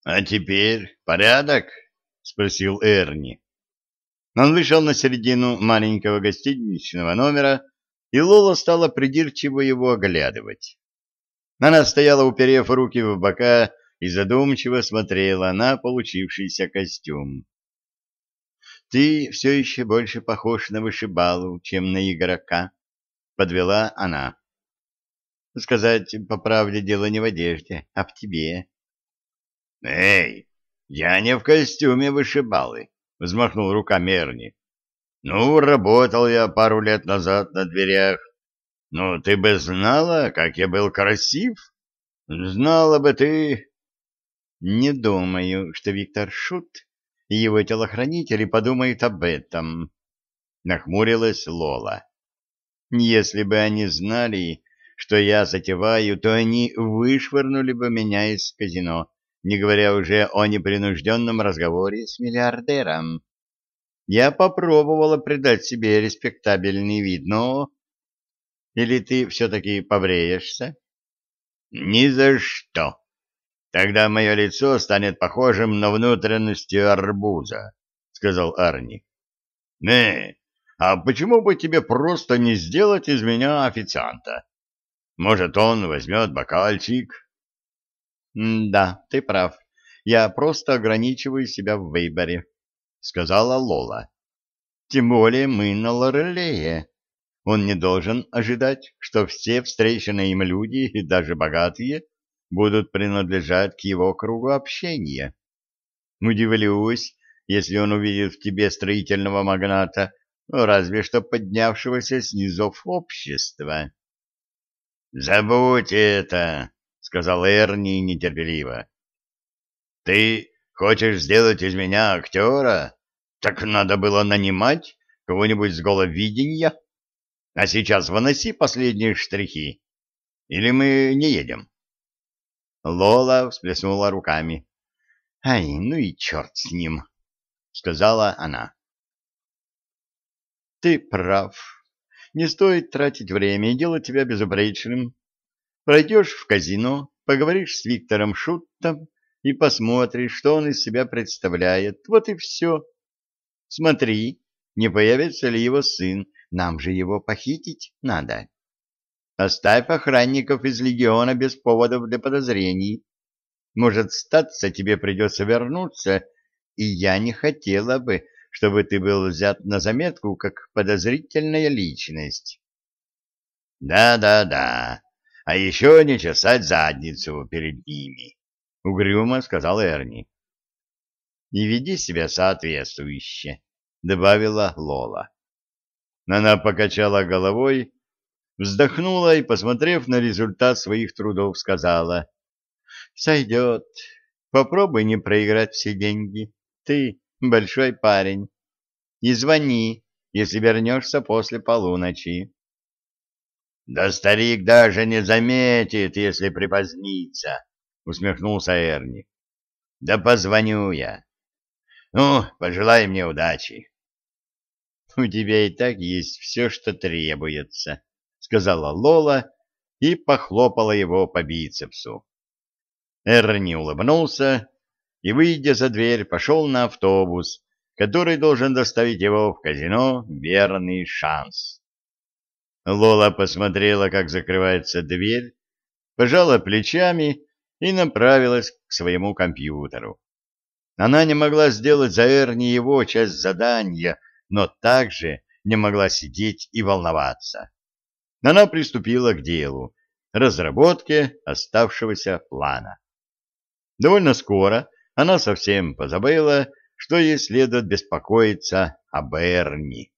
— А теперь порядок? — спросил Эрни. Он вышел на середину маленького гостиничного номера, и Лола стала придирчиво его оглядывать. Она стояла, уперев руки в бока, и задумчиво смотрела на получившийся костюм. «Ты все еще больше похож на вышибалу, чем на игрока», — подвела она. «Сказать по правде дело не в одежде, а в тебе». «Эй, я не в костюме вышибалы», — взмахнул руками Эрни. «Ну, работал я пару лет назад на дверях. Ну, ты бы знала, как я был красив? Знала бы ты...» «Не думаю, что Виктор Шут и его телохранители подумают об этом», — нахмурилась Лола. «Если бы они знали, что я затеваю, то они вышвырнули бы меня из казино, не говоря уже о непринужденном разговоре с миллиардером. Я попробовала придать себе респектабельный вид, но... Или ты все-таки побреешься?» «Ни за что!» Тогда мое лицо станет похожим на внутренности арбуза, — сказал Арни. — Не, а почему бы тебе просто не сделать из меня официанта? Может, он возьмет бокальчик? — Да, ты прав. Я просто ограничиваю себя в выборе, — сказала Лола. — Тем более мы на Лорелее. Он не должен ожидать, что все встреченные им люди, и даже богатые, — будут принадлежать к его кругу общения. Удивлюсь, если он увидит в тебе строительного магната, разве что поднявшегося с низов общества. — Забудь это, — сказал Эрни нетерпеливо. — Ты хочешь сделать из меня актера? Так надо было нанимать кого-нибудь с головидения. А сейчас выноси последние штрихи. Или мы не едем? Лола всплеснула руками. — Ай, ну и черт с ним, — сказала она. — Ты прав. Не стоит тратить время и делать тебя безупречным. Пройдешь в казино, поговоришь с Виктором Шуттом и посмотришь, что он из себя представляет. Вот и все. Смотри, не появится ли его сын. Нам же его похитить надо. Оставь охранников из легиона без поводов для подозрений. Может, статься тебе придется вернуться, и я не хотела бы, чтобы ты был взят на заметку как подозрительная личность. Да-да-да, а еще не чесать задницу перед ними, — угрюмо сказал Эрни. — Не веди себя соответствующе, — добавила Лола. Она покачала головой, вздохнула и, посмотрев на результат своих трудов, сказала, «Сойдет. Попробуй не проиграть все деньги. Ты большой парень. И звони, если вернешься после полуночи». «Да старик даже не заметит, если припозднится», — усмехнулся Эрни. «Да позвоню я. Ну, пожелай мне удачи». «У тебя и так есть все, что требуется», сказала Лола и похлопала его по бицепсу. Эрни улыбнулся и, выйдя за дверь, пошел на автобус, который должен доставить его в казино «Верный шанс». Лола посмотрела, как закрывается дверь, пожала плечами и направилась к своему компьютеру. Она не могла сделать за Эрни его часть задания, но также не могла сидеть и волноваться она приступила к делу, разработке оставшегося плана. Довольно скоро она совсем позабыла, что ей следует беспокоиться об Эрни.